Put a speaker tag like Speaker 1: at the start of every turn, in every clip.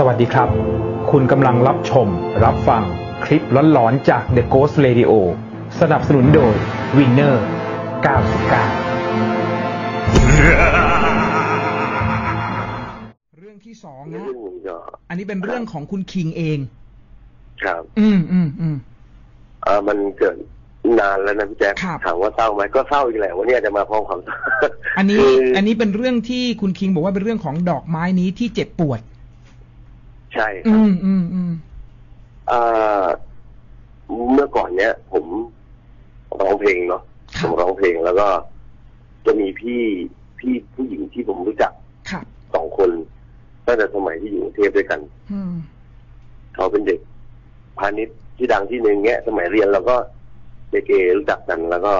Speaker 1: สวัสดีครับ คุณกำลังรับชม รับฟังคลิปร้อนๆจาก The Ghost Radio สนับสนุนโดย Winner 99
Speaker 2: เรื่องที่สอง
Speaker 3: เรื่
Speaker 2: นะ
Speaker 3: องนี้ก็
Speaker 2: อันนี้เป็นเรื่องของคุณคิงเอง
Speaker 3: ครับ
Speaker 2: อืมอืมอืม
Speaker 3: เอ่อมันเกิดนานแล้วนะพี่แจ๊ค
Speaker 2: ครับ
Speaker 3: ถามว่าเศร้าไหมก็เศร้าอีกแหละวันนี้จะมาพร้อมความเศร้า
Speaker 2: อันนี้
Speaker 3: คือ
Speaker 2: อันนี้เป็นเรื่องที่คุณคิงบอกว่าเป็นเรื่องของดอกไม้นี้ที่เจ็บปวด
Speaker 3: ใช่ค
Speaker 2: อื
Speaker 3: รับ
Speaker 2: มอืมอืม
Speaker 3: เอ่อเมื่อก่อนเนี้ย ผมร้องเพลงเนาะ
Speaker 2: ค
Speaker 3: ผ
Speaker 2: รับ
Speaker 3: มร้องเพลงแล้วก็จะมีพี่พี่ผู้หญิงที่ผมรู้จัก
Speaker 2: ครับ
Speaker 3: สองคนตั้งแต่สมัยที่อยู่กรุงเทพด้วยกัน
Speaker 2: อืม
Speaker 3: เขาเป็นเด็กพาณิชย์ที่ดังที่หนึ่งเงี้ย สมัยเรียนเราก็เด็กเอรู้จักกันแล้วก็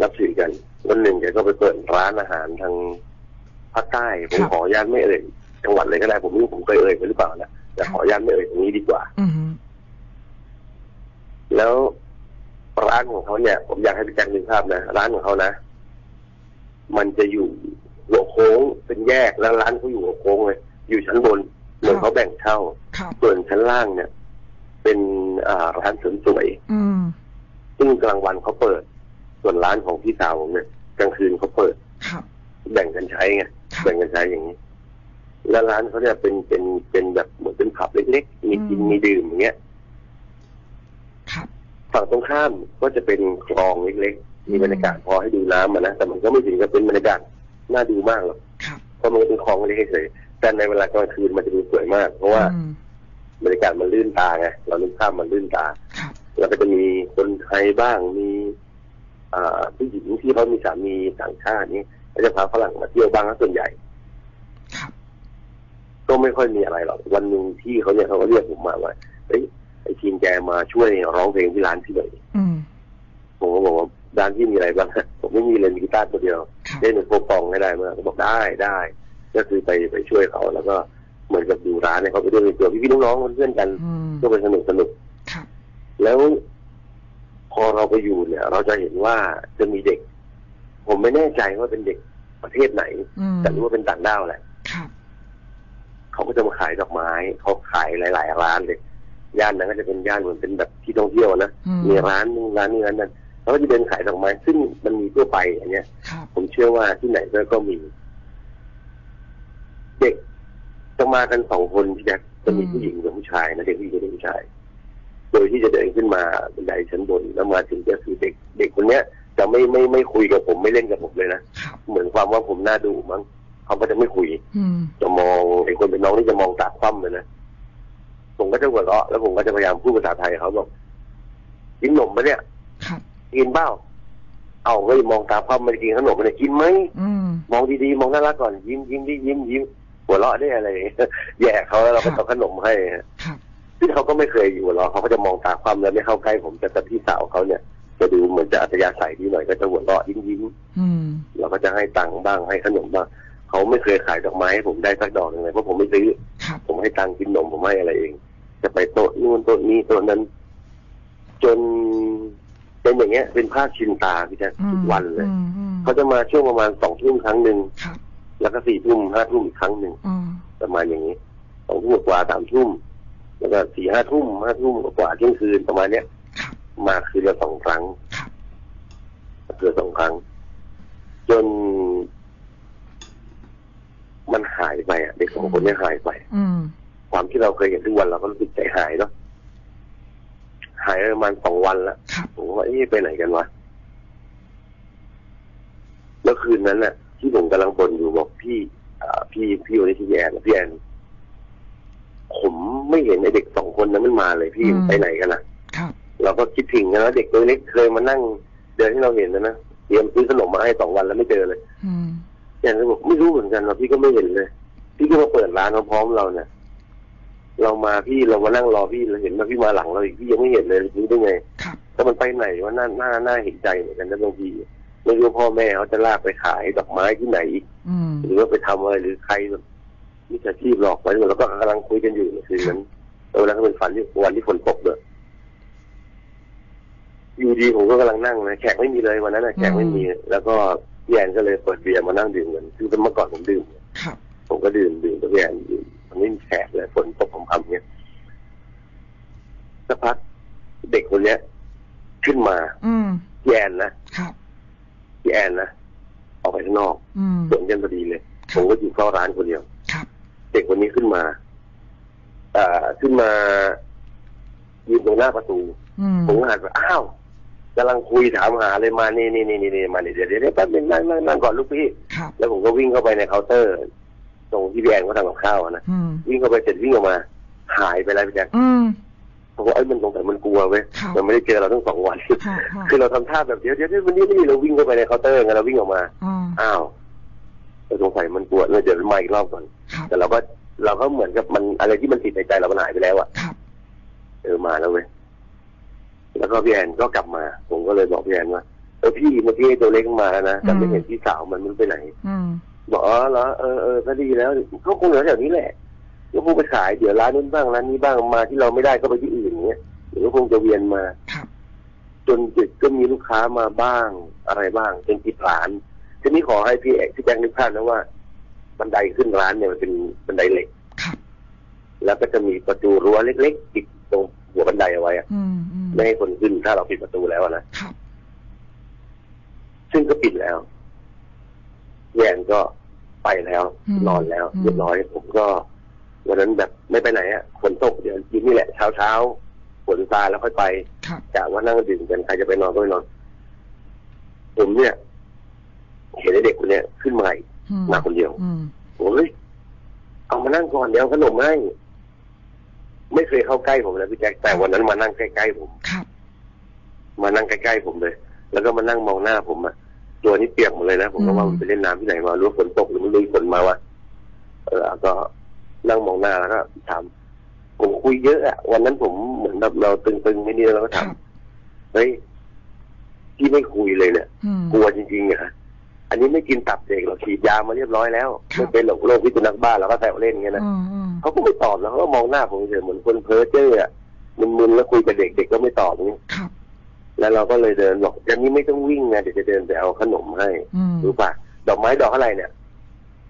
Speaker 3: นับถือกันวันหนึ่งแกก็ไปเปิดร้านอาหารทางภาคใต้ผมขออนุญาตไม่เอ่ย จังหวัดเลยก็ได้ผมไม่รู้ผมเคยเอ่ยไปหรือเปล่านะแต่ขออนุญาตไม่เอ่ยตรงนี้ดีกว่า
Speaker 2: อืม
Speaker 3: แล้วร้านของเขาเนี่ย ผมอยากให้พี่แจ็คนึกภาพนะ ร้านของเขานะ มันจะอยู่หัวโค้งเป็นแยกแล้วร้านเขาอยู่หัวโค้งเลย อยู่ชั้นบนเหมือนเขาแบ่งเช่า
Speaker 2: ครับ
Speaker 3: ส่วนชั้นล่างเนี่ย เป็นอ่าร้านเสริมสวย
Speaker 2: อืม
Speaker 3: ซึ่งกลางวันเขาเปิด ส่วนร้านของพี่สาวผมเนี่ยกลางคืนเขาเปิด
Speaker 2: ครับ
Speaker 3: แบ่งกันใช้ไง
Speaker 2: ครับ
Speaker 3: แบ่งกันใช้อย่างนี้ แล้วร้านเขาเนี่ยเป็นเป็นเป็นแบบเหมือนเป็นผับเล็กๆ มีกินมีดื่มอย่างเงี้ย
Speaker 2: ครับ
Speaker 3: ฝั่งตรงข้ามก็จะเป็นคลองเล็กๆ มีบรรยากาศพอให้ดูน้ำมานะแต่มันก็ไม่ถึงกับเป็นบรรยากาศน่าดูมากหรอก
Speaker 2: ครับ
Speaker 3: เพราะมันเป็นคลองเล็กเฉยๆแต่ในเวลากลางคืนมันจะดูสวยมาก เพราะว่า
Speaker 2: อืม
Speaker 3: บรรยากาศมันลื่นตาไงเรานึกภาพมันลื่นตา
Speaker 2: ครับ
Speaker 3: แล้วก็จะมีคนไทยบ้างมีอ่าผู้หญิงที่เขามีสามีต่างชาตินี่ก็จะพาฝรั่งมาเที่ยวบ้างนะส่วนใหญ่
Speaker 2: ครับ
Speaker 3: ก็ไม่ค่อยมีอะไรหรอกวันหนึ่งที่เขาเนี่ยเขาก็เรียกผมมาว่าเฮ้ยไอทีมแกมาช่วยร้องเพลงที่ร้านพี่หน่อย
Speaker 2: อืม
Speaker 3: ผมก็บอกว่าร้านพี่มีอะไรบ้างผมไม่มีเลยมีกีตาร์ตัวเดียว
Speaker 2: ครับ
Speaker 3: เล่นเป็นโปรกองให้ได้เมื่อเขาบอกได้ได้ก็คือไปไปช่วยเขาแล้วก็เหมือนกับดูร้านเนี่ยเขาไปด้วยเป็นตัวพี่ๆน้องๆเพื่อนๆกัน
Speaker 2: อืม
Speaker 3: ก็ไปสนุกสนุก
Speaker 2: ครับ
Speaker 3: แล้วพอเราไปอยู่เนี่ย เราจะเห็นว่าจะมีเด็ก ผมไม่แน่ใจว่าเป็นเด็กประเทศไหน
Speaker 2: อืม
Speaker 3: แต่รู้ว่าเป็นต่างด้าวแหละ
Speaker 2: ครับ
Speaker 3: เขาก็จะมาขายดอกไม้เขาขายหลาย ๆ ร้านเลย ย่านนั้นก็จะเป็นย่านเหมือนเป็นแบบที่ท่องเที่ยวนะ
Speaker 2: อืม
Speaker 3: มีร้านนึงร้านนี้ร้านนั้นแล้วก็จะเป็นขายดอกไม้ซึ่งมันมีทั่วไปอันเนี้ย
Speaker 2: ครับ
Speaker 3: ผมเชื่อว่าที่ไหนก็ก็มี เด็กจะมากันสองคนที่จะจะมีผู้หญิงกับผู้ชายนะเด็กผู้หญิงกับเด็กผู้ชาย โดยที่จะเดินขึ้นมาบันไดชั้นบนแล้วมาถึงก็คือเด็ก เด็กคนเนี้ย จะไม่ไม่ไม่คุยกับผมไม่เล่นกับผมเลยนะครับเหมือนความว่าผมน่าดูมั้ง เขาก็จะไม่คุย
Speaker 2: อืม
Speaker 3: จะมองไอ้คนเป็นน้องนี่จะมองตาคว่ำเลยนะผมก็จะหัวเราะแล้วผมก็จะพยายามพูดภาษาไทยเขาบอกกินขนมปะเนี่ย
Speaker 2: ครับ
Speaker 3: กินเปล่าเอาเฮ้ยมองตาคว่ำไม่ได้กินขนมมันยกินไหม
Speaker 2: อืม
Speaker 3: มองดีๆมองน่ารักก่อนยิ้มยิ้มดิยิ้มยิ้มหัวเราะได้อะไรแย่เขาแล้วเราก็
Speaker 2: ครับ
Speaker 3: เอาขนมให้
Speaker 2: ครับ
Speaker 3: ซึ่งเขาก็ไม่เคยอยู่หัวเราะเขาก็จะมองตาคว่ำแล้วไม่เข้าใกล้ผมแต่แต่พี่สาวเขาเนี่ยจะดูเหมือนจะอัธยาศัยดีหน่อยก็จะหัวเราะยิ้มยิ้ม
Speaker 2: อืม
Speaker 3: เราก็จะให้ตังค์บ้างให้ขนมบ้าง เขาไม่เคยขายดอกไม้ให้ผมได้สักดอกหนึ่งเลยเพราะผมไม่ซื้อ
Speaker 2: ครับ
Speaker 3: ผมให้ตังค์กินนมผมให้อะไรเอง จะไปโต๊ะนู่นโต๊ะนี้โต๊ะนั้น จนเป็นอย่างเงี้ย เป็นภาพชินตาพี่แจ๊ค
Speaker 2: อืม
Speaker 3: ทุกวันเลย
Speaker 2: อืมอืม
Speaker 3: เขาจะมาช่วงประมาณสองทุ่มครั้งหนึ่ง
Speaker 2: ครับ
Speaker 3: แล้วก็สี่ทุ่มห้าทุ่มอีกครั้งหนึ่ง
Speaker 2: อืม
Speaker 3: ประมาณอย่างนี้สองทุ่มกว่าสามทุ่มแล้วก็สี่ห้าทุ่มห้าทุ่มกว่าเที่ยงคืนประมาณเนี้ย
Speaker 2: ครับ
Speaker 3: มาคืนละสองครั้ง
Speaker 2: ครับ
Speaker 3: คืนละสองครั้ง จน มันหายไปอะเด็กสองคนเนี้หายไป
Speaker 2: อืม
Speaker 3: ความที่เราเคยเห็นทุกวันเราก็รู้สึกใจหายเนาะหายไปประมาณสองวันแล้ว
Speaker 2: ครับ
Speaker 3: ผมก็ว่าเอ๊ะไปไหนกันวะแล้วคืนนั้นน่ะ ที่ผมกำลังบ่นอยู่บอกพี่อ่าพี่พี่วันนี้ที่แอนพี่แอนผมไม่เห็นไอเด็กสองคนนั้นมันมาเลยพี่
Speaker 2: อืม
Speaker 3: ไปไหนกันล่ะ
Speaker 2: ครับ
Speaker 3: เราก็คิดถึงนะว่าเด็กตัวเล็กเคยมานั่ง เดินที่เราเห็นนะนะเตรียมซื้อขนมมาให้สองวันแล้วไม่เจอเลย
Speaker 2: อืม
Speaker 3: แอนก็บอกไม่รู้เหมือนกันว่าพี่ก็ไม่เห็นเลย พี่ก็มาเปิดร้านพร้อมๆเราเนี่ยเรามาพี่เรามานั่งรอพี่เราเห็นว่าพี่มาหลังเราอีกพี่ยังไม่เห็นเลยรู้ได้ไง
Speaker 2: ครับ
Speaker 3: แต่มันไปไหนว่าน่าน่าน่าเห็นใจเหมือนกันนะบางทีไม่รู้พ่อแม่เขาจะลากไปขายดอกไม้ที่ไหนอีก
Speaker 2: อืม
Speaker 3: หรือว่าไปทำอะไรหรือใครแบบมิจฉาชีพหลอกไปแล้วก็กำลังคุยกันอยู่ในคืนนั้นเออแล้วก็เป็นฝันที่วันที่ฝนตกเลยอยู่ดีผมก็กำลังนั่งนะแขกไม่มีเลยวันนั้นนะแขกไม่มี แล้วก็ พแอนก็เลยเปิดเบียร์มานั่งดื่มกันคือเมื่อก่อนผมดื่มผมก็ดื่มดื่มกับพี่แอนดื่มมันไม่มีแขกเลยฝนตกผมคำเนี้ยสักพักเด็กคนเนี้ย ขึ้นมา
Speaker 2: อื
Speaker 3: แอนนะครับแอนนะออกไปข้างนอกสวนกันพอดีเลยผมก็อยู่เข้าร้านคนเดียว
Speaker 2: ครับ
Speaker 3: เด็กคนนี้ขึ้นมาอ่าขึ้นมายืนตรงหน้าประตู ผมหันไปอ้าว กำลังคุยถามหาเลยมานี่นี่นี่นี่นี่มานี่เดี๋ยวเดี๋ยวเดี๋ยวแป๊บนึงนั่งนั่งนั่งก่อนลูกพี่
Speaker 2: ครับ
Speaker 3: แล้วผมก็วิ่งเข้าไปในเคาน์เตอร์ ตรงที่พี่แอนเขาทำกับข้าวอะนะ
Speaker 2: อืม
Speaker 3: วิ่งเข้าไปเสร็จวิ่งออกมา หายไปแล้วพี่แจ๊ค
Speaker 2: อืม
Speaker 3: ผมว่าไอ้ยมันสงสัยมันกลัวเว้ย
Speaker 2: ครับ
Speaker 3: มันไม่ได้เจอเราทั้งสองวัน
Speaker 2: ค่ะค่ะ
Speaker 3: คือเราทำท่าแบบเดี๋ยวเดี๋ยวเดี๋ยววันนี้นี่เราวิ่งเข้าไปในเคาน์เตอร์ไงเราวิ่งออกมา
Speaker 2: อ่า
Speaker 3: อ้าวเราสงสัยมันกลัวเลยเดี๋ยวมาอีกรอบก่อน
Speaker 2: ครับ
Speaker 3: แต่เราก็เราก็เหมือนกับมันอะไรที่มันติดในใจเรามันหายไปแล้วอะ
Speaker 2: ครับ
Speaker 3: เออมาแล้วเว้ย แล้วก็พี่แอนก็กลับมา ผมก็เลยบอกพี่แอนว่าเออพี่เมื่อกี้ตัวเล็กมันมาแล้วนะแต่ไม่เห็นพี่สาวมันมันไปไหน
Speaker 2: อืม
Speaker 3: บอกอ๋อเหรอเออเออก็ดีแล้วเขาคงเหลือแถวนี้แหละก็คงไปขายเดี๋ยวร้านนู้นบ้างร้านนี้บ้างมาที่เราไม่ได้ก็ไปที่อื่นอย่างเงี้ยเดี๋ยวก็คงจะเวียนมา
Speaker 2: ครับ
Speaker 3: จนดึกก็มีลูกค้ามาบ้างอะไรบ้างเป็นปิดร้านทีนี้ขอให้พี่เอกพี่แจ็คนึกภาพนะว่า บันไดขึ้นร้านเนี่ยมันเป็นบันไดเหล็ก
Speaker 2: ครับ
Speaker 3: แล้วก็จะมีประตูรั้วเล็กๆปิดตรง หัวบันไดเอาไว้อะ
Speaker 2: อืมอืม
Speaker 3: ไม่ให้คนขึ้นถ้าเราปิดประตูแล้วอะนะ
Speaker 2: ครับ
Speaker 3: ซึ่งก็ปิดแล้วแยนก็ไปแล้ว นอนแล้วเรียบร้อยผมก็วันนั้นแบบไม่ไปไหนอะฝนตกเดี๋ยวกินนี่แหละเช้าเช้าๆฝนซาแล้วค่อยไป
Speaker 2: ครับ
Speaker 3: กะว่านั่งดื่มกันใครจะไปนอนก็ไปนอนผมเนี่ย เห็นไอ้เด็กคนเนี้ยขึ้นมาอีก
Speaker 2: อืม
Speaker 3: มาคนเดียว
Speaker 2: อืม
Speaker 3: ผมเฮ้ยเอามานั่งก่อนเดี๋ยวเอาขนมให้ ไม่เคยเข้าใกล้ผมนะพี่แจ็คแต่วันนั้นมานั่งใกล้ๆผม
Speaker 2: ครับ
Speaker 3: มานั่งใกล้ๆผมเลย แล้วก็มานั่งมองหน้าผมอะตัวนี้เปียกหมดเลยนะผมก็ว่า
Speaker 2: อืม
Speaker 3: มันไปเล่นน้ำที่ไหนมาหรู้ว่าฝนตกหรือมันลุยฝนมาวะเออก็นั่งมองหน้าแล้วก็ถามผมคุยเยอะอะวันนั้นผมเหมือนแบบเราตึงๆไม่นี่แล้วก็
Speaker 2: ค
Speaker 3: ถาม
Speaker 2: รับ
Speaker 3: เฮ้ยที่ไม่คุยเลยเนี่ย
Speaker 2: อืม
Speaker 3: กลัวจริงๆเหรออันนี้ไม่กินตับเด็กเราฉีดยามาเรียบร้อยแล้ว
Speaker 2: ครับ
Speaker 3: ไม่เป็นหรอกโรคพิษสุนัขบ้าเราก็แซวเล่นอย่างเงี้ยนะ
Speaker 2: อืมอืม
Speaker 3: เขาก็ไม่ตอบแล้วเขาก็มองหน้าผมเฉยเหมือนคนเพ้อเจ้ออะมึนๆแล้วคุยกับเด็กเด็กก็ไม่ตอบอย่างนี้
Speaker 2: ครับ
Speaker 3: แล้วเราก็เลยเดินบอกอันนี้ไม่ต้องวิ่งนะเดี๋ยวจะเดินไปเอาขนมให้
Speaker 2: อืม
Speaker 3: รู้ป่ะดอกไม้ดอกอะไรเนี่ย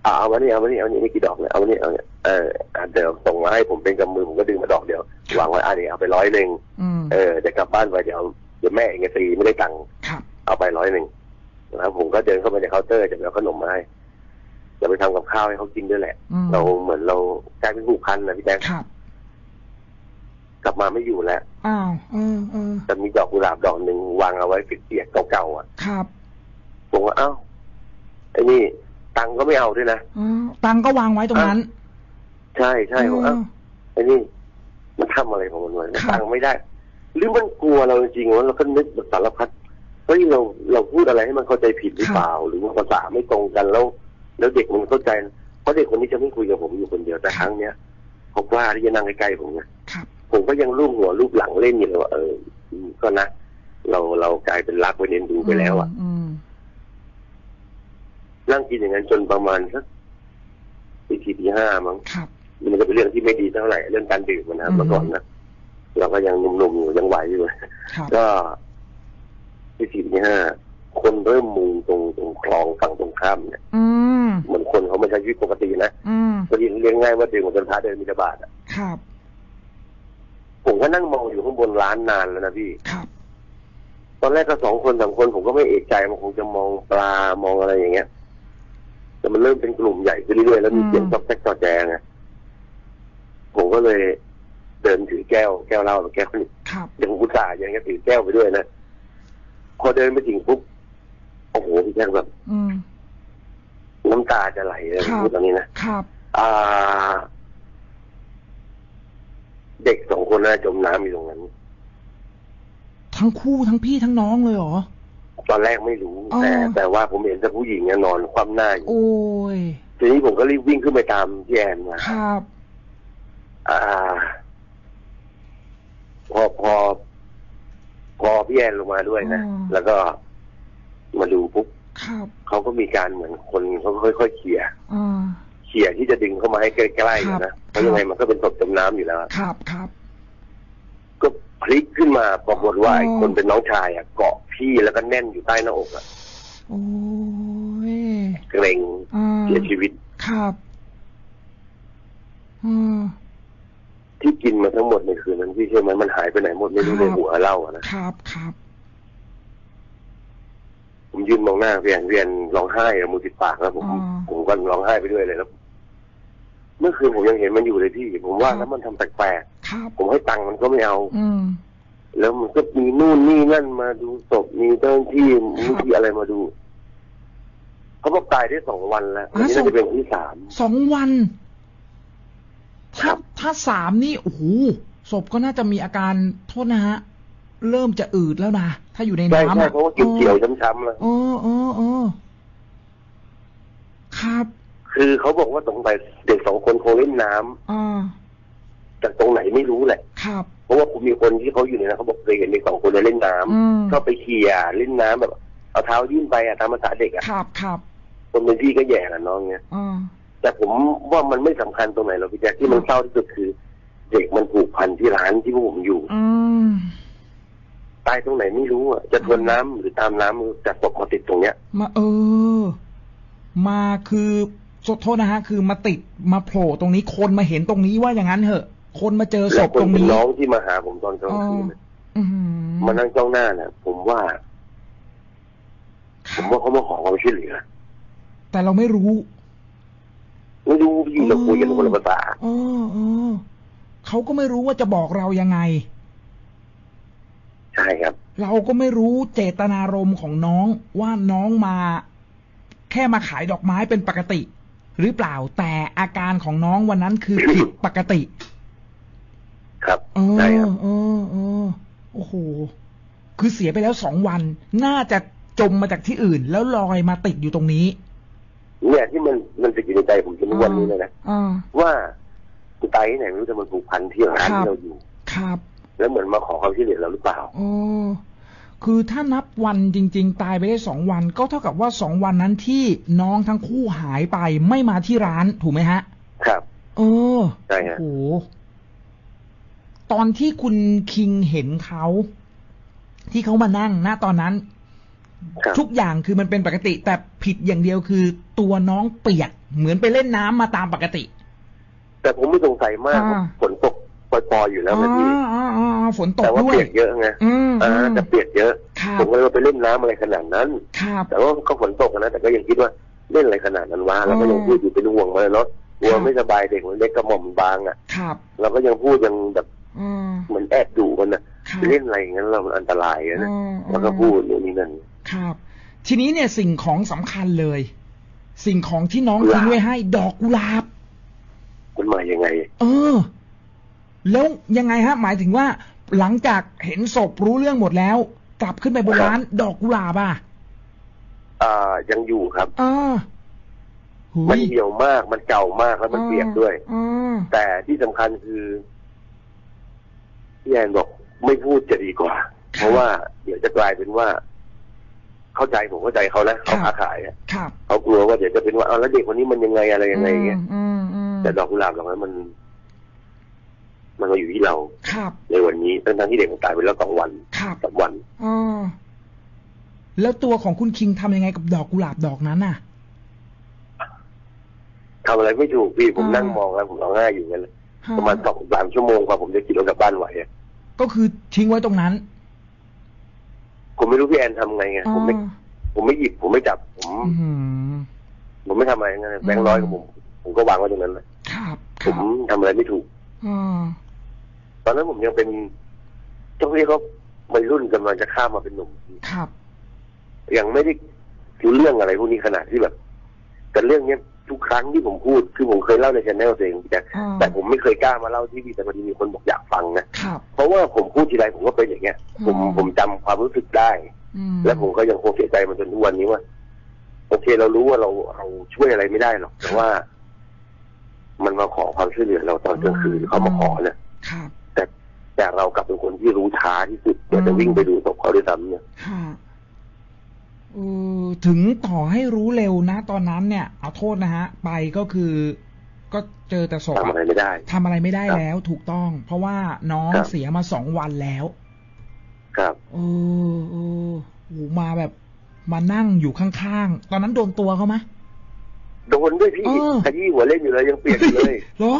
Speaker 3: อ่าเอามานี่เอามานี่เอานี่นี่กี่ดอกเนี่ยเอามานี่เอาเนี่ยเอออะเดี๋ยวส่งมาให้ผมเป็นกำมือผมก็ดึงมาดอกเดียววางไว้อะเดี๋ยวเอาไปร้อยหนึ่ง
Speaker 2: อืม
Speaker 3: เออเดี๋ยวกลับบ้านไปเดี๋ยวเดี๋ยวแม่เองจะตีไม่ได้ตังค์
Speaker 2: ครับ
Speaker 3: เอาไปร้อยหนึ่งแล้วผมก็เดินเข้าไปในเคาน์เตอร์จะไปเอาขนมมาให้ จะไปทำกับข้าวให้เขากินด้วยแหละ
Speaker 2: อืม
Speaker 3: เราเหมือนเรากลายเป็นผูกพันนะพี่แจ๊ค
Speaker 2: ครับ
Speaker 3: กลับมาไม่อยู่แล้ว
Speaker 2: อ้าวเออเออ
Speaker 3: แต่มีดอกกุหลาบดอกหนึ่งวางเอาไว้เปียกๆเก่าๆอะ
Speaker 2: ครับ
Speaker 3: ผมว่าเอ้าไอ้นี่ ตังค์ก็ไม่เอาด้วยนะ
Speaker 2: อ๋อตังค์ก็วางไว้ตรงนั้น
Speaker 3: ใช่ใช่ผมว่าเอ้า
Speaker 2: เออ
Speaker 3: ไอ้นี่ มันทำอะไรของมันวะ
Speaker 2: ครับ
Speaker 3: ตังค์ไม่ได้ หรือมันกลัวเราจริงๆว่าเราก็นึกแบบสารพัดเฮ้ยเราเราพูดอะไรให้มันเข้าใจผิดหรือเปล่า หรือว่าภาษาไม่ตรงกันแล้ว แล้วเด็กมันเข้าใจเพราะเด็กคนนี้จะไม่คุยกับผมอยู่คนเดียวแต่ครั้งเนี้ยเขากล้าที่จะนั่งใกล้ๆผมไง
Speaker 2: ครับ
Speaker 3: ผมก็ยังรูปหัวรูปหลังเล่นอยู่เลยว่าเอออืมก็นะเราเรากลายเป็นรักไปเน้นดูไปแล้วอะ
Speaker 2: อืม
Speaker 3: นั่งกินอย่างนั้นจนประมาณสักตีสี่ตีห้ามั้ง
Speaker 2: ครับ
Speaker 3: มันก็เป็นเรื่องที่ไม่ดีเท่าไหร่เรื่องการดื่มนะครับ
Speaker 2: อืม
Speaker 3: เมื่อก่อนนะเราก็ยังหนุ่มๆอยู่ยังไหวอยู่
Speaker 2: ครับ
Speaker 3: ก็ที่สี่ที่ห้าคนเริ่มมุงตรงตรงคลองฝั่งตรงข้ามเนี่ย
Speaker 2: อืม
Speaker 3: เหมือนคนเขาไม่ใช้ชีวิตปกตินะ
Speaker 2: อืม
Speaker 3: ก็เรียกเรียกง่ายว่าดื่มเหมือนเป็นพระเดินมิถบาทอะ
Speaker 2: ครับ
Speaker 3: ผมก็นั่งมองอยู่ข้างบนร้านนานแล้วนะพี่
Speaker 2: ครับ
Speaker 3: ตอนแรกก็สองคนสามคนผมก็ไม่เอกใจมันคงจะมองปลามองอะไรอย่างเงี้ย แต่มันเริ่มเป็นกลุ่มใหญ่ขึ้นเรื่อยๆแล้วมี
Speaker 2: อืม
Speaker 3: เสียงซอกแซกจอแจงไงผมก็เลยเดินถือแก้วแก้วเหล้าแก้วนี่
Speaker 2: ครับ
Speaker 3: ยังอุตส่าห์ยังจะถือแก้วไปด้วยนะพอเดินไปถึงปุ๊บโอ้โหพี่แจ๊คแบบ
Speaker 2: อืม
Speaker 3: น้ำตาจะไหลเลย
Speaker 2: ครับ
Speaker 3: พูดตอนนี้นะ
Speaker 2: ครับ
Speaker 3: อ่า เด็กสองคนน่าจมน้ำอยู่ตรงนั้น
Speaker 2: ทั้งคู่ทั้งพี่ทั้งน้องเลยเหรอ
Speaker 3: ตอนแรกไม่รู้
Speaker 2: อ๋อ
Speaker 3: แต่แต่ว่าผมเห็นแต่ผู้หญิงเนี่ยนอนคว่ำหน้าอยู่
Speaker 2: โอ้ย
Speaker 3: ทีนี้ผมก็รีบวิ่งขึ้นไปตามพี่แอนมา
Speaker 2: ครับ
Speaker 3: อ่า พอพอ พอพี่แอนลงมาด้วยนะ
Speaker 2: อืม
Speaker 3: แล้วก็มาดูปุ๊บ
Speaker 2: ครับ
Speaker 3: เขาก็มีการเหมือนคนเขาค่อยๆเขี่ย
Speaker 2: อ่า
Speaker 3: เขี่ยที่จะดึงเข้ามาให้ใกล้ๆ
Speaker 2: ครับ
Speaker 3: นะเพราะยังไงมันก็เป็นศพจมน้ำอยู่แล้ว
Speaker 2: ครับครับ
Speaker 3: ก็พลิกขึ้นมาปรากฏว่า
Speaker 2: อ๋อ
Speaker 3: ไอ้คนเป็นน้องชายอะเกาะพี่แล้วก็แน่นอยู่ใต้หน้าอกอะ
Speaker 2: โอ้ย
Speaker 3: เกรง
Speaker 2: อ่า
Speaker 3: เสียชีวิต
Speaker 2: ครับอืม
Speaker 3: ที่กินมาทั้งหมดในคืนนั้นพี่เชื่อไหมมันหายไปไหนหมดไม่รู้ในหัวเราอะนะ
Speaker 2: ครับครับ
Speaker 3: ผม ยืนมองหน้าเวียนเวียนร้องไห้อะมือปิดปากแล้วผม
Speaker 2: อ๋อ
Speaker 3: ผมก็ร้องไห้ไปด้วยเลยแล้ว เมื่อคืนผมยังเห็นมันอยู่เลยพี่ ผมว่า
Speaker 2: ครับ
Speaker 3: แล้วมันทำแปลก
Speaker 2: ครับ
Speaker 3: ๆผมให้ตังค์มันก็ไม่เอา
Speaker 2: อืม
Speaker 3: แล้วมันก็มีนู่นนี่นั่นมาดูศพมีเจ้าหน้าที่มูลที่อะไรมาดูเขาบอกตายได้สองวันแล้ววันนี้น่าจะเป็นวันที่สาม
Speaker 2: สองวัน
Speaker 3: ครั
Speaker 2: ถ้า
Speaker 3: บ
Speaker 2: ถ้าสามนี่โอ้โหศพก็น่าจะมีอาการโทษนะฮะ เริ่มจะอืดแล้วนะ ถ้าอยู่ใน
Speaker 3: ใช่
Speaker 2: น้ำ
Speaker 3: ใช่
Speaker 2: อะ
Speaker 3: เพราะว่าเกี่ยวๆช้ำๆแล้ว
Speaker 2: เออเออเออครับ
Speaker 3: คือเขาบอกว่าสงสัยเด็กสองคนคงเล่นน้ำ
Speaker 2: อ่า
Speaker 3: จากตรงไหนไม่รู้แหละ
Speaker 2: ครับ
Speaker 3: เพราะว่าผมมีคนที่เขาอยู่ในนั้นเขาบอกเคยเห็นเด็กสองคนเล่นน้ำ
Speaker 2: อืม
Speaker 3: ก็ไปเขี่ยเล่นน้ำแบบ เอาเท้ายื่นไปอะตามภาษาเด็กอะ
Speaker 2: ครับครับ
Speaker 3: คนเป็นพี่ก็แย่กับน้องเงี้ย
Speaker 2: อ่า
Speaker 3: แต่ผมว่ามันไม่สำคัญตรงไหนหรอกพี่แจ๊คที่มันเศร้าที่สุดคือ เด็กมันผูกพันที่ร้านที่พวกผมอยู่
Speaker 2: อืม
Speaker 3: ตายตรงไหนไม่รู้อะจะทวนน้ำหรือตามน้ำจะตกมาติดตรงเนี้ย
Speaker 2: มาเออ มาคือโทษนะฮะ คือมาติดมาโผล่ตรงนี้คนมาเห็นตรงนี้ว่าอย่างนั้นเหอะ คนมาเจอศ
Speaker 3: แล้ว
Speaker 2: พ
Speaker 3: คน
Speaker 2: ตรง
Speaker 3: เป็น
Speaker 2: นี้
Speaker 3: น้องที่มาหาผมตอนกลางคืนน่ะ
Speaker 2: อือหือ
Speaker 3: มานั่งจ้องหน้าน่ะผมว่า ผมว่าเขามาขอความช่วยเหลือ
Speaker 2: แต่เราไม่รู้
Speaker 3: ไม่รู้พี่เราคุยกันคนละภาษา
Speaker 2: เออเออเขาก็ไม่รู้ว่าจะบอกเรายังไง
Speaker 3: ใช่ครับ
Speaker 2: เราก็ไม่รู้เจตนารมณ์ของน้องว่าน้องมา แค่มาขายดอกไม้เป็นปกติ หรือเปล่าแต่อาการของน้องวันนั้นคือผิดปกติ
Speaker 3: ครับ
Speaker 2: เออ
Speaker 3: ใช่ครับ
Speaker 2: เออเออโอ้โหคือเสียไปแล้วสองวัน น่าจะจมมาจากที่อื่น แล้วลอยมาติดอยู่ตรงนี้
Speaker 3: เนี่ยที่มันมันจะอยู่ในใจผมจนทุกวันนี้เลยนะ
Speaker 2: อ่า
Speaker 3: ว่ากูตายที่ไหนไม่รู้แต่มันผูกพันที่ร้าน
Speaker 2: ครับ
Speaker 3: ที่เราอยู่
Speaker 2: ครับ
Speaker 3: แล้วเหมือนมาขอความช่วยเหลือเราหรือเปล่า
Speaker 2: โอ้คือถ้านับวันจริง ๆ ตายไปได้สองวัน ก็เท่ากับว่าสองวันนั้นที่น้องทั้งคู่หายไปไม่มาที่ร้านถูกไหมฮะ
Speaker 3: ครับ
Speaker 2: เออ
Speaker 3: ใช่ฮะ
Speaker 2: โอ้โหตอนที่คุณคิงเห็นเขา ที่เขามานั่งณตอนนั้น
Speaker 3: ครับ
Speaker 2: ทุกอย่างคือมันเป็นปกติ แต่ผิดอย่างเดียวคือ ตัวน้องเปียกเหมือนไปเล่นน้ำมาตามปกติ
Speaker 3: แต่ผมไม่สงสัยมาก
Speaker 2: อ่า
Speaker 3: ฝนตก ปล่อยๆอยู่แล้วนะพี่
Speaker 2: อ๋ออ๋ออ๋อฝนตก
Speaker 3: แต่ว่า
Speaker 2: ด้ว
Speaker 3: เปี
Speaker 2: ย
Speaker 3: ยกเยอะไง
Speaker 2: อืม
Speaker 3: อ่า
Speaker 2: อืม
Speaker 3: แต่เปียกเยอะ
Speaker 2: ครับ
Speaker 3: ผมก็เลยว่าไปเล่นน้ำอะไรขนาดนั้น
Speaker 2: ครับ
Speaker 3: แต่ว่าก็ฝนตกนะแต่ก็ยังคิดว่าเล่นอะไรขนาดนั้นวะเราก็ยังพูดอยู่เป็นห่วงมาเลยเนาะกลัว
Speaker 2: ครับ
Speaker 3: ไม่สบายเด็กมันเล็กกระหม่อมบางอะ
Speaker 2: ครับ
Speaker 3: เราก็ยังพูดยังแบบ
Speaker 2: อืม
Speaker 3: เหมือนแอบดุมันนะครับไปเล่นอะไรอย่างนั้นเรามันอันตรายอะนะ
Speaker 2: อืม
Speaker 3: แล้วก็พูดนู่นนี่นั่น
Speaker 2: ครับ ทีนี้เนี่ยสิ่งของสำคัญเลย สิ่งของที่น้อง
Speaker 3: กุหลาบ
Speaker 2: ทิ้งไว้ให้ ดอกกุหลาบ
Speaker 3: มันมายังไง
Speaker 2: เออ แล้วยังไงฮะหมายถึงว่าหลังจากเห็นศพรู้เรื่องหมดแล้ว กลับขึ้นไปบน
Speaker 3: ครับ
Speaker 2: ร้านดอกกุหลาบอะ
Speaker 3: อ่ายังอยู่ครับ
Speaker 2: อ่าหุ
Speaker 3: มัน
Speaker 2: ย
Speaker 3: เหี่ยวมากมันเก่ามากแล้วมันเปียกด้วย
Speaker 2: อ่า
Speaker 3: แต่ที่สำคัญคือพี่แอนบอกไม่พูดจะดีกว่า เพราะว่าเดี๋ยวจะกลายเป็นว่า เข้าใจผมเข้าใจเขานะเขาค้าขายอะ
Speaker 2: ครับ
Speaker 3: เขากลัวว่าเดี๋ยวจะเป็นว่าเอาแล้วเด็กคนนี้มันยังไงอะไรยังไงอย่างเงี้ย
Speaker 2: อืมอืม
Speaker 3: แต่ดอกกุหลาบเหล่านั้นมัน มันมาอยู่ที่เรา
Speaker 2: ครับ
Speaker 3: ในวันนี้ทั้งๆที่เด็กมันตายไปแล้วสองวัน
Speaker 2: ครับ
Speaker 3: สามวัน
Speaker 2: อ่าแล้วตัวของคุณคิงทำยังไงกับดอกกุหลาบดอกนั้นน่ะ
Speaker 3: ทำอะไรไม่ถูกพี่ผม
Speaker 2: อ่านั่
Speaker 3: นั่งมองแล้วผมร้องไห้อยู่กันเลย
Speaker 2: ฮะ
Speaker 3: ประมาณสองสามชั่วโมงกว่าผมจะขี่รถกลับบ้านไหวอะ
Speaker 2: ก็คือทิ้งไว้ตรงนั้น
Speaker 3: ผมไม่รู้พี่แอนทำไงไงผมไม่
Speaker 2: อ่า
Speaker 3: ผมไม่หยิบผมไม่จับ ผม
Speaker 2: อื้อหือ
Speaker 3: ผมไม่ทำอะไรงั้นแบงค์ร้อยของผม ผมก็วางไว้ตรงนั้นแหละ
Speaker 2: ครับค
Speaker 3: ผ
Speaker 2: รั
Speaker 3: ม
Speaker 2: บ
Speaker 3: ทำอะไรไม่ถูก
Speaker 2: อ่า
Speaker 3: ต อนนั้นผมยังเป็นต้องเรียกว่าวัยรุ่นกำลังจะข้ามมาเป็นหนุ่ม
Speaker 2: ครับ
Speaker 3: ยังไม่ได้รู้เรื่องอะไรพวกนี้ขนาดที่แบบ แต่เรื่องเนี้ยทุกครั้งที่ผมพูดคือผมเคยเล่าในช anel ตัวเองแต่
Speaker 2: อ่า
Speaker 3: แต่ผมไม่เคยกล้ามาเล่าที่พี่แต่พอดีมีคนบอกอยากฟังนะครับเพราะว่าผมพูดทีไรผมก็เป็นอย่างเงี้ย ผม
Speaker 2: อืม
Speaker 3: ผมจำความรู้สึกได้
Speaker 2: อืม
Speaker 3: และผมก็ยังคงเสียใจมาจนทุกวันนี้ว่า โอเคเรารู้ว่าเราเราช่วยอะไรไม่ได้หรอกแต่ว่า มันมาขอความช่วยเหลือเราตอนกลางคืนเขามาขอเนี่ย
Speaker 2: ครับ
Speaker 3: แต่แต่เรากลับเป็นคนที่รู้ช้าที่สุดกว่าจะวิ่งไปดูศพเขาด้วยซ้ำเนี่ย
Speaker 2: ค่ะเออถึงต่อให้รู้เร็วนะ ตอนนั้นเนี่ย เอาโทษนะฮะ ไปก็คือ ก็เจอแต่ศพ
Speaker 3: ทำอะไรไม่ได้
Speaker 2: ทำอะไรไม่ได้
Speaker 3: ครับ
Speaker 2: แล้ว ถูกต้อง เพราะว่าน้อง
Speaker 3: ครับ
Speaker 2: เสียมาสองวันแล้ว
Speaker 3: ครับ
Speaker 2: เออเออโหมาแบบมานั่งอยู่ข้างๆ ตอนนั้นโดนตัวเขาไหม
Speaker 3: โดนด้วยพี่
Speaker 2: เออ
Speaker 3: ขยี้หัวเล่นอยู่เลยยังเปียกอยู่เลย
Speaker 2: เหรอ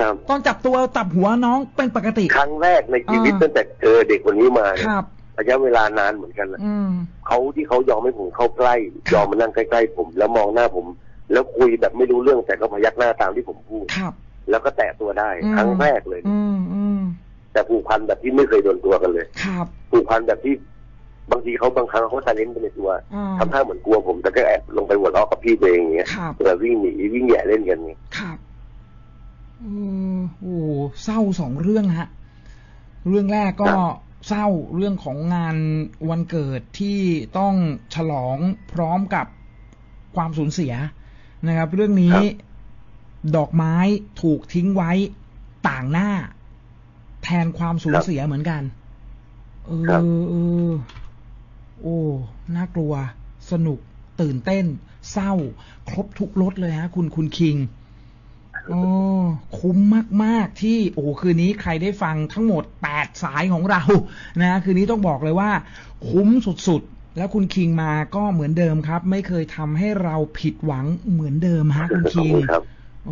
Speaker 3: ครับ
Speaker 2: ตอนจับตัวจับหัวน้องเป็นปกติ
Speaker 3: ครั้งแรกในชีวิต
Speaker 2: อ่า
Speaker 3: ตั้งแต่เจอเด็กคนนี้มาเนี่ย
Speaker 2: ครับ
Speaker 3: ระยะเวลานานเหมือนกันนะ
Speaker 2: อืม
Speaker 3: เขาที่เขายอมให้ผมเข้าใกล้
Speaker 2: ครับ
Speaker 3: ยอมมานั่งใกล้ๆผม แล้วมองหน้าผม แล้วคุยแบบไม่รู้เรื่องแต่ก็พยักหน้าตามที่ผมพูด
Speaker 2: ครับ
Speaker 3: แล้วก็แตะตัวได้
Speaker 2: อืม
Speaker 3: ครั้งแรกเลย
Speaker 2: อืมอืม
Speaker 3: แต่ผูกพันแบบที่ไม่เคยโดนตัวกันเลย
Speaker 2: ครับ
Speaker 3: ผูกพันแบบที่บางทีเขาบางครั้งเขาทาเลนต์ไปในตัว
Speaker 2: อ่า
Speaker 3: ทำท่าเหมือนกลัวผมแต่ก็แอบลงไปหัวเราะกับพี่ตัวเองอย่างเงี้ย
Speaker 2: ครับ
Speaker 3: เวลาวิ่งหนีวิ่งแย่เล่นกันเนี่ย
Speaker 2: ครับเออ โอ้โหเศร้าสองเรื่องฮะ เรื่องแรกก็เศร้าเรื่องของงานวันเกิดที่ต้องฉลองพร้อมกับความสูญเสียนะครับ เรื่องนี้ดอกไม้ถูกทิ้งไว้ต่างหน้า แทนความสูญเสียเหมือนกันเออเออโอ้น่ากลัว สนุกตื่นเต้น เศร้า ครบทุกรสเลยฮะ คุณคุณคิง โอ้คุ้มมาก ๆ ที่โอ้โหคืนนี้ใครได้ฟังทั้งหมดแปดสายของเรานะคืนนี้ต้องบอกเลยว่า คุ้มสุด ๆ แล้วคุณคิงมาก็เหมือนเดิมครับ ไม่เคยทำให้เราผิดหวังเหมือนเดิมฮะคุณ
Speaker 3: ขอบ
Speaker 2: คิง
Speaker 3: คุณครับ
Speaker 2: โอ้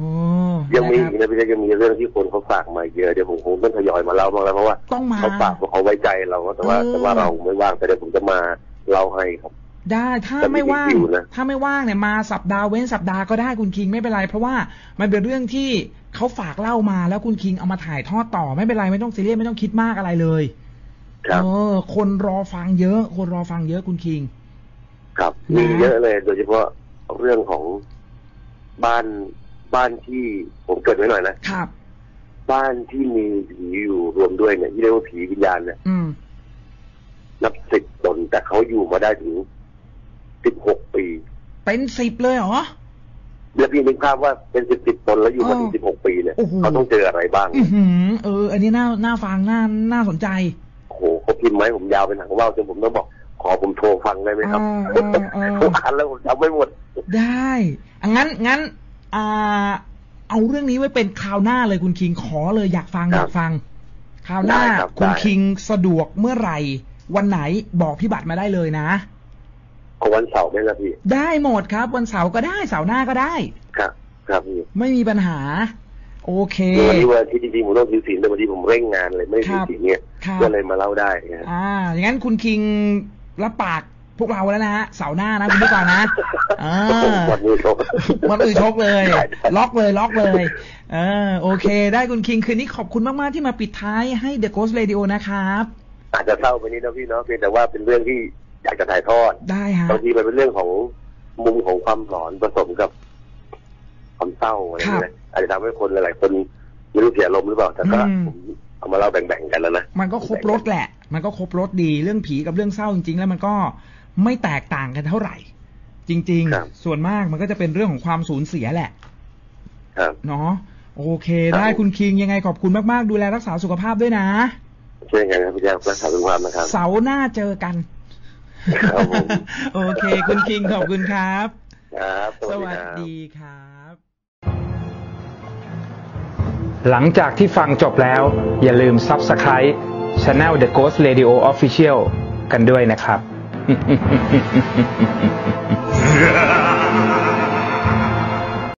Speaker 3: ยังมี
Speaker 2: นะค
Speaker 3: อี
Speaker 2: รับ
Speaker 3: กนะพี่แจ๊คยังมีเรื่องที่คนเขาฝากมาเยอะเดี๋ยวผมคงต้องทยอยมาเล่าบ้างแล้วเพราะว่า
Speaker 2: ต้องมา
Speaker 3: เขาฝากเพราะเขาไว้ใจเราแต่ว่า
Speaker 2: เออ
Speaker 3: แต่ว่าเราไม่ว่างแต่เดี๋ยวผมจะมาเล่าให้ครับ
Speaker 2: ได้ถ้า
Speaker 3: แต่ไม่
Speaker 2: ไม่ว่าง
Speaker 3: มีคิวนะ
Speaker 2: ถ้าไม่ว่างเนี่ยมาสัปดาห์เว้นสัปดาห์ก็ได้คุณคิงไม่เป็นไร เพราะว่ามันเป็นเรื่องที่เขาฝากเล่ามาแล้วคุณคิงเอามาถ่ายทอดต่อไม่เป็นไรไม่ต้องซีเรียสไม่ต้องคิดมากอะไรเลย
Speaker 3: ครับ
Speaker 2: เออ คนรอฟังเยอะ คนรอฟังเยอะคุณคิง
Speaker 3: ครับ
Speaker 2: นะ
Speaker 3: มีเยอะเลย โดยเฉพาะเรื่องของบ้านบ้านที่ผมเกริดไว้หน่อยนะครับ บ้านที่มีผีอยู่รวมด้วยเนี่ยที่เรียกว่าผีวิญญาณเนี่ย
Speaker 2: อืม
Speaker 3: นับสิบตนแต่เขาอยู่มาได้ถึง สิบหกปี
Speaker 2: เป็นสิบเลยเหรอ
Speaker 3: แล้วพี่นึกภาพว่าเป็นสิบสิบตนแล้วอยู่มาถึง
Speaker 2: เอ
Speaker 3: สิ
Speaker 2: อ
Speaker 3: บหกปีเนี่ย
Speaker 2: โอ้โห
Speaker 3: เขาต้องเจออะไรบ้าง
Speaker 2: อือหือเออ อันนี้น่าน่าฟังน่าน่าสนใจ
Speaker 3: โอ้โหเขาพิมพ์ไหมาให้ผมยาวเป็นหนังว่าวจนผมต้องบอกขอผมโทรฟังได้ไหมครับ
Speaker 2: เออเออเออ
Speaker 3: ผมอ่านแล้วผมจำไม่หมด
Speaker 2: ได้อะงั้นงั้นอ่าเอาเรื่องนี้ไว้เป็นคราวหน้าเลยคุณคิงขอเลยอยากฟัง
Speaker 3: ค
Speaker 2: อ
Speaker 3: รับ
Speaker 2: ยากฟัง คราวหน้า
Speaker 3: ได้ครับ
Speaker 2: คุณ
Speaker 3: ได้
Speaker 2: คิงสะดวกเมื่อไหร่ วันไหนบอกพี่บัตรมาได้เลยนะ
Speaker 3: เอาวันเสาร์ได้ละพี่
Speaker 2: ได้หมดครับ วันเสาร์ก็ได้เสาร์หน้าก็ได้
Speaker 3: ครับ ครับพี่
Speaker 2: ไม่มีปัญหา โอเค
Speaker 3: วันนี้วันอาที่จริงๆผมต้องถือศีลแต่วันนี้ผมเร่งงานเลยไม่ได้ถือศีลเนี่ย
Speaker 2: ครับ
Speaker 3: ก็เลยมาเล่าได้นะ
Speaker 2: อ่าอย่างนั้นคุณคิงรับปากพวกเราแล้วนะฮะเสาร์หน้านะคุณผู้ฟังนะอ่า
Speaker 3: วันนี้เขา
Speaker 2: วันอื่นชกเลย
Speaker 3: ได้ได้
Speaker 2: ล็อกเลยล็อกเลยเออโอเค ได้คุณคิงคืนนี้ขอบคุณมาก ๆ ที่มาปิดท้ายให้ The Ghost Radio นะครับ
Speaker 3: อาจจะเศร้าไปนิดนะพี่เนาะเพียงแต่ว่าเป็นเรื่องที่ อยากจะถ่ายทอด
Speaker 2: ได้ฮะ
Speaker 3: บางทีมันเป็นเรื่องของมุมของความหลอนผสมกับความเศร้าอะไรอย่างเงี้ยอาจจะทำให้คนหลายๆคนไม่รู้เสียลมณ์หรือเปล่าแต่ก็
Speaker 2: อืม
Speaker 3: ผมเอามาเล่าแบ่งๆกันแล้วนะ
Speaker 2: มันก็ครบรถแหละ มันก็ครบรถดีเรื่องผีกับเรื่องเศร้าจริงๆ แล้วมันก็ไม่แตกต่างกันเท่าไหร่ จริง
Speaker 3: ครับ
Speaker 2: ๆส่วนมากมันก็จะเป็นเรื่องของความสูญเสียแหละ
Speaker 3: ครับ
Speaker 2: เนาะโอเค
Speaker 3: ครับ
Speaker 2: ได้คุณคิงยังไงขอบคุณมากๆ ดูแลรักษาสุขภาพด้วยนะ
Speaker 3: เช่นกันครับพี่แจ๊ครักษาสุขภาพนะครับ
Speaker 2: เสาร์หน้าเจอกัน
Speaker 3: ครับผม
Speaker 2: โอเค คุณคิงขอบคุณครับ
Speaker 3: ครับส
Speaker 2: ส
Speaker 3: วัสดี
Speaker 2: วัส
Speaker 3: ครับ
Speaker 2: ดีครับ
Speaker 1: หลังจากที่ฟังจบแล้ว อย่าลืม Subscribe Channel The Ghost Radio Official กันด้วยนะครับ